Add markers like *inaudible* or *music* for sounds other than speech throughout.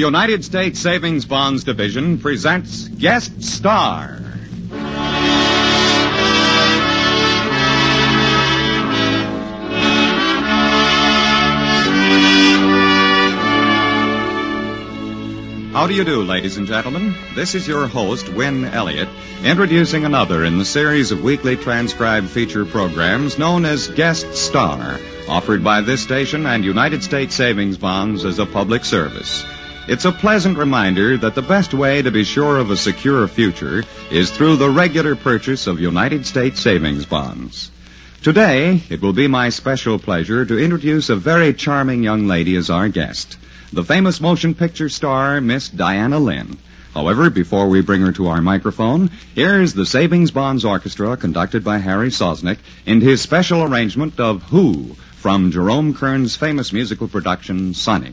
United States Savings Bonds Division presents Guest Star. How do you do, ladies and gentlemen? This is your host, Win Elliott, introducing another in the series of weekly transcribed feature programs known as Guest Star, offered by this station and United States Savings Bonds as a public service. It's a pleasant reminder that the best way to be sure of a secure future is through the regular purchase of United States Savings Bonds. Today, it will be my special pleasure to introduce a very charming young lady as our guest the famous motion picture star, Miss Diana Lynn. However, before we bring her to our microphone, here's the Savings Bonds Orchestra conducted by Harry Sosnick in his special arrangement of Who from Jerome Kern's famous musical production, Sunny.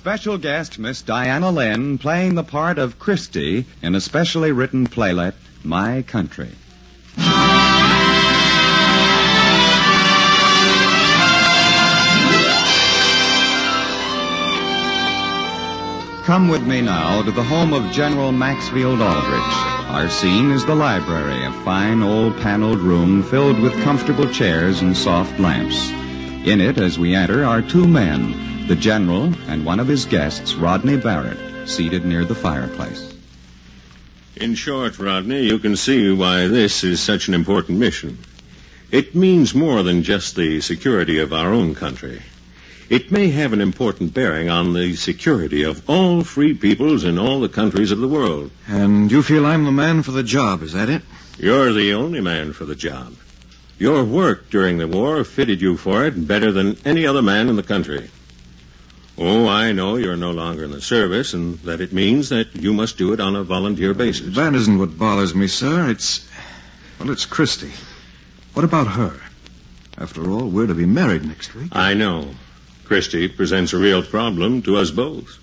Special guest, Miss Diana Lynn, playing the part of Christy in a specially written playlet, My Country. Come with me now to the home of General Maxfield Aldrich. Our scene is the library, a fine old paneled room filled with comfortable chairs and soft lamps. In it, as we enter, are two men, the General and one of his guests, Rodney Barrett, seated near the fireplace. In short, Rodney, you can see why this is such an important mission. It means more than just the security of our own country. It may have an important bearing on the security of all free peoples in all the countries of the world. And you feel I'm the man for the job, is that it? You're the only man for the job. Your work during the war fitted you for it better than any other man in the country. Oh, I know you're no longer in the service, and that it means that you must do it on a volunteer basis. That isn't what bothers me, sir. It's. Well, it's Christy. What about her? After all, we're to be married next week. I know. Christy presents a real problem to us both.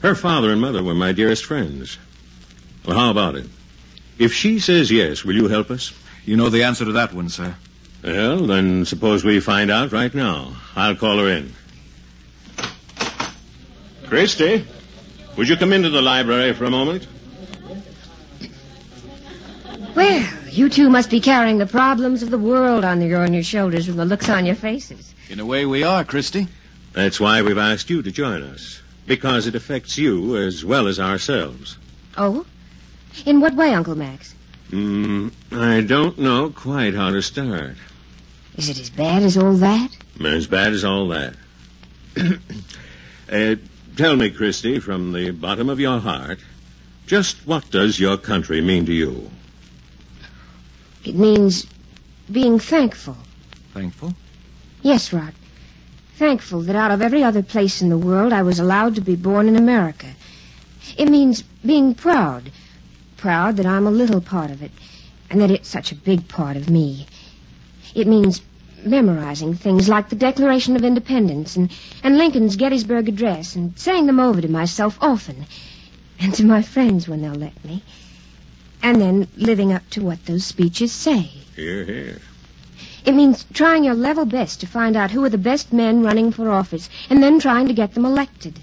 Her father and mother were my dearest friends. Well, how about it? If she says yes, will you help us? You know the answer to that one, sir. Well, then suppose we find out right now. I'll call her in. Christy, would you come into the library for a moment? Well, you two must be carrying the problems of the world on your, on your shoulders from the looks on your faces. In a way, we are, Christy. That's why we've asked you to join us. Because it affects you as well as ourselves. Oh? In what way, Uncle Max? Mm, I don't know quite how to start. Is it as bad as all that? As bad as all that. *clears throat* uh, Tell me, Christy, from the bottom of your heart, just what does your country mean to you? It means being thankful. Thankful? Yes, Rod. Thankful that out of every other place in the world I was allowed to be born in America. It means being proud. Proud that I'm a little part of it, and that it's such a big part of me. It means memorizing things like the Declaration of Independence and, and Lincoln's Gettysburg Address and saying them over to myself often and to my friends when they'll let me. And then living up to what those speeches say. Here, here. It means trying your level best to find out who are the best men running for office and then trying to get them elected.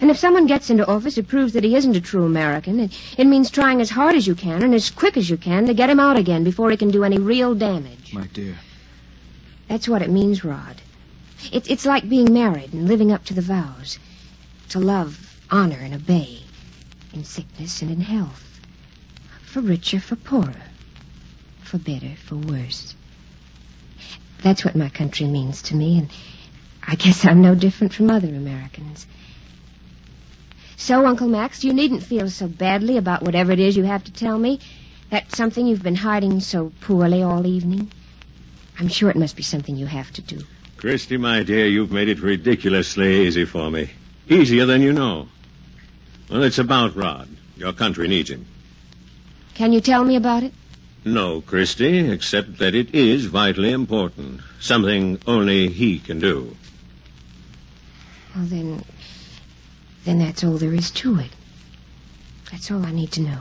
And if someone gets into office it proves that he isn't a true American, it, it means trying as hard as you can and as quick as you can to get him out again before he can do any real damage. My dear. That's what it means, Rod. It, it's like being married and living up to the vows. To love, honor, and obey. In sickness and in health. For richer, for poorer. For better, for worse. That's what my country means to me, and I guess I'm no different from other Americans. So, Uncle Max, you needn't feel so badly about whatever it is you have to tell me. That's something you've been hiding so poorly all evening. I'm sure it must be something you have to do. Christy, my dear, you've made it ridiculously easy for me. Easier than you know. Well, it's about Rod. Your country needs him. Can you tell me about it? No, Christy, except that it is vitally important. Something only he can do. Well, then. Then that's all there is to it. That's all I need to know.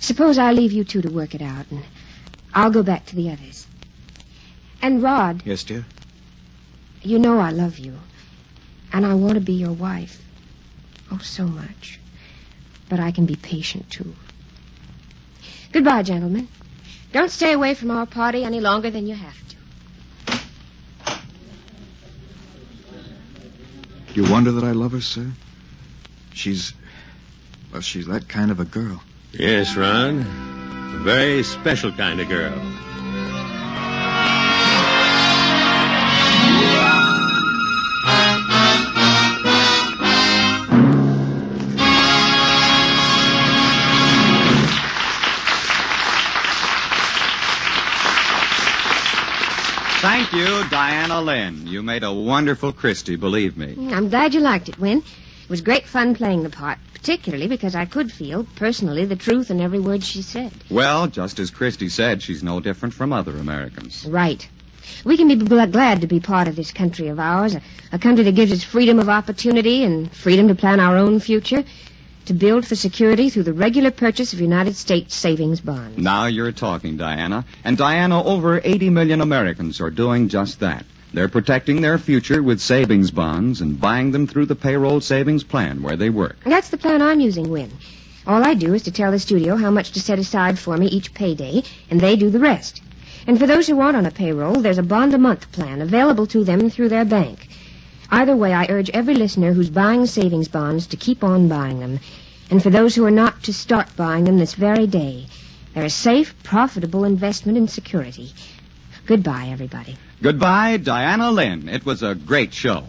Suppose I leave you two to work it out, and I'll go back to the others. And Rod, Yes, dear? you know I love you. And I want to be your wife. Oh, so much. But I can be patient, too. Goodbye, gentlemen. Don't stay away from our party any longer than you have to. You wonder that I love her, sir? She's. Well, she's that kind of a girl. Yes, Ron. A very special kind of girl. Thank you, Diana Lynn. You made a wonderful Christy, believe me. I'm glad you liked it, Win. It was great fun playing the part, particularly because I could feel, personally, the truth in every word she said. Well, just as Christy said, she's no different from other Americans. Right. We can be gl- glad to be part of this country of ours, a, a country that gives us freedom of opportunity and freedom to plan our own future, to build for security through the regular purchase of United States savings bonds. Now you're talking, Diana. And Diana, over 80 million Americans are doing just that. They're protecting their future with savings bonds and buying them through the payroll savings plan where they work. That's the plan I'm using, Win. All I do is to tell the studio how much to set aside for me each payday, and they do the rest. And for those who aren't on a payroll, there's a bond a month plan available to them through their bank. Either way, I urge every listener who's buying savings bonds to keep on buying them. And for those who are not, to start buying them this very day. They're a safe, profitable investment in security. Goodbye, everybody. Goodbye, Diana Lynn. It was a great show.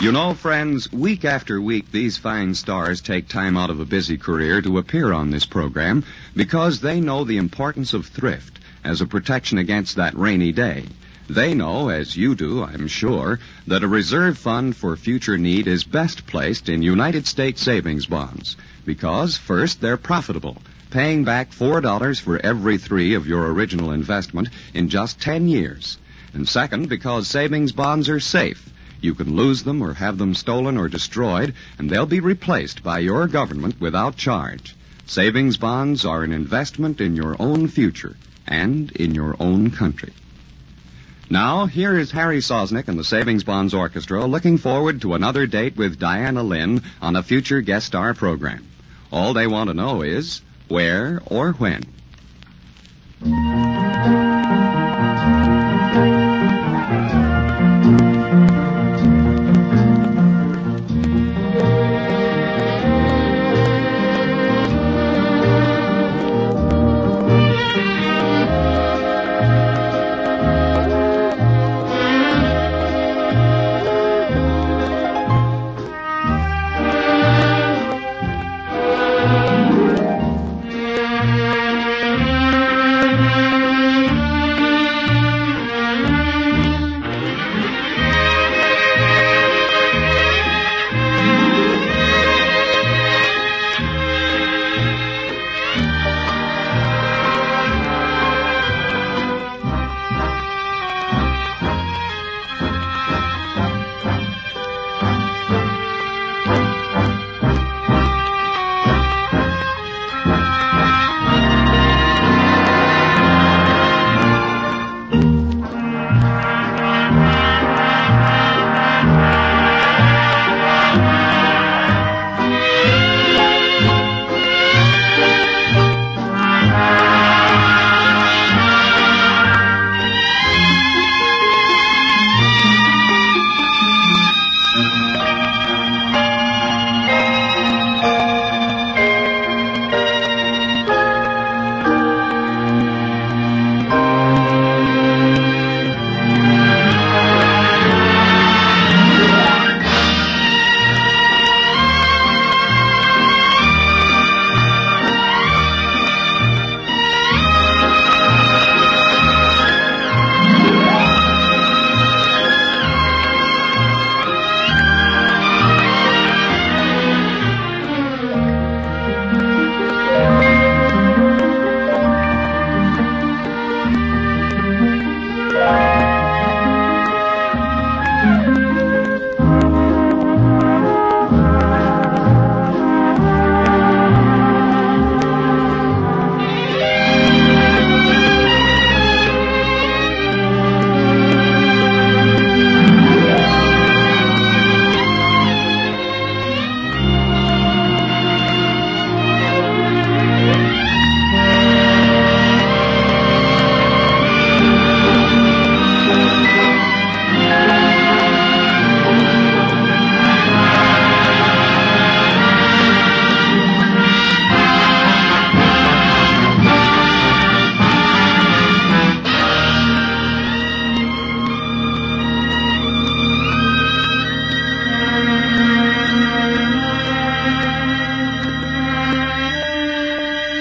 You know, friends, week after week, these fine stars take time out of a busy career to appear on this program because they know the importance of thrift as a protection against that rainy day. They know, as you do, I'm sure, that a reserve fund for future need is best placed in United States savings bonds because, first, they're profitable, paying back $4 for every three of your original investment in just 10 years. And second, because savings bonds are safe. You can lose them or have them stolen or destroyed, and they'll be replaced by your government without charge. Savings bonds are an investment in your own future and in your own country. Now, here is Harry Sosnick and the Savings Bonds Orchestra looking forward to another date with Diana Lynn on a future guest star program. All they want to know is where or when.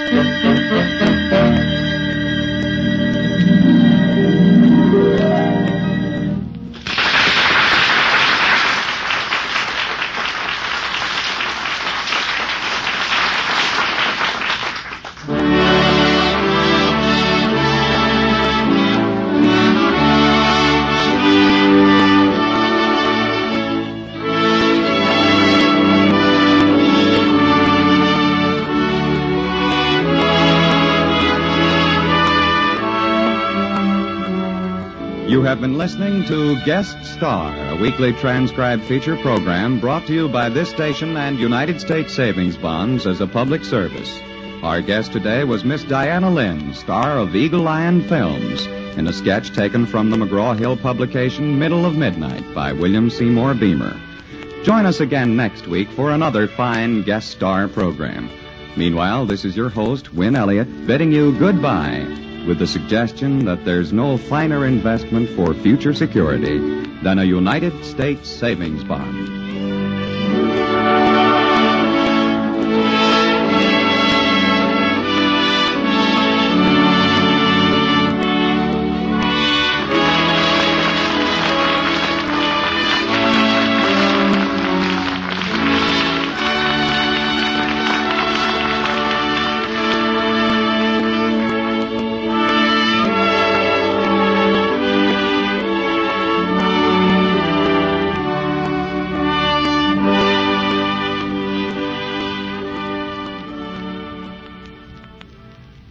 Thank you. You have been listening to Guest Star, a weekly transcribed feature program brought to you by this station and United States Savings Bonds as a public service. Our guest today was Miss Diana Lynn, star of Eagle Lion Films, in a sketch taken from the McGraw Hill publication Middle of Midnight by William Seymour Beamer. Join us again next week for another fine guest star program. Meanwhile, this is your host, Win Elliott, bidding you goodbye with the suggestion that there's no finer investment for future security than a United States savings bond.